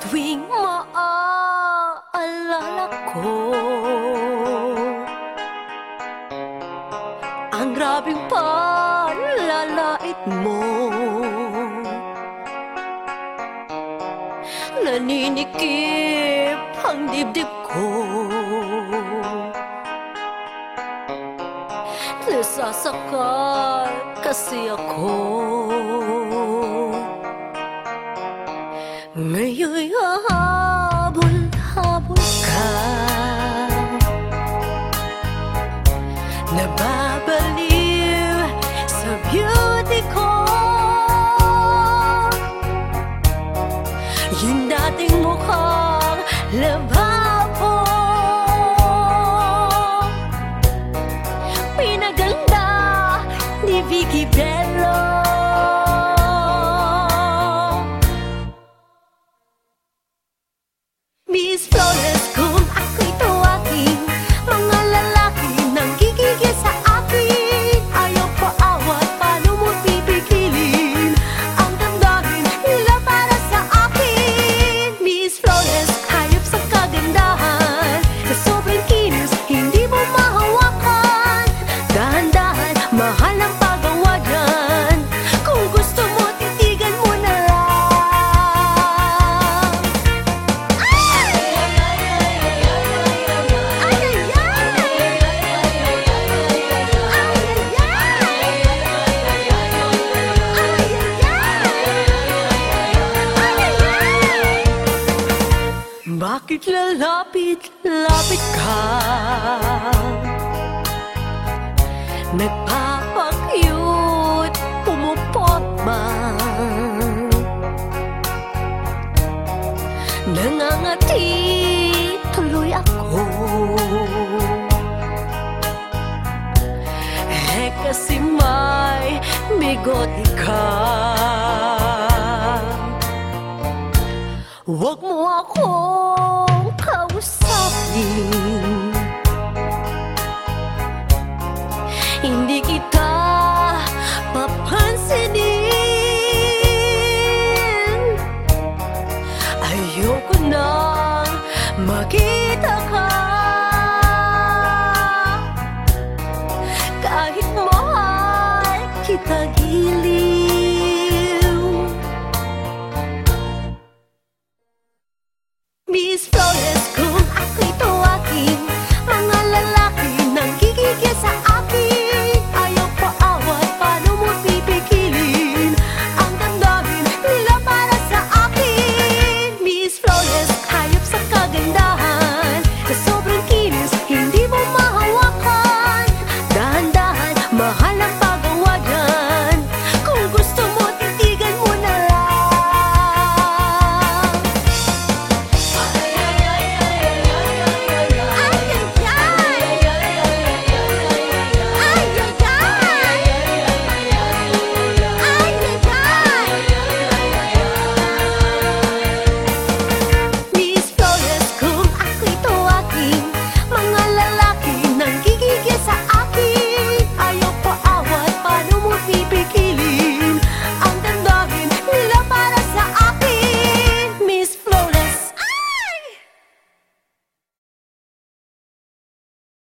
tuwing maaalala ko Ang grabing palalait mo Naninikip ang dibdib ko Nasasakal kasi ako Ngayon'y hahabol-habol ka Nababaliw sa beauty ko Yung dating mukhang ni Vicky Bello Ngunit lalapit-lapit ka Nagpapakyut, pumupot man Nangangati, tuloy ako Eh kasi may bigot ka Huwag mo ako kausapin Hindi Ayoko nang makita ka. Kahit mahal kita giliw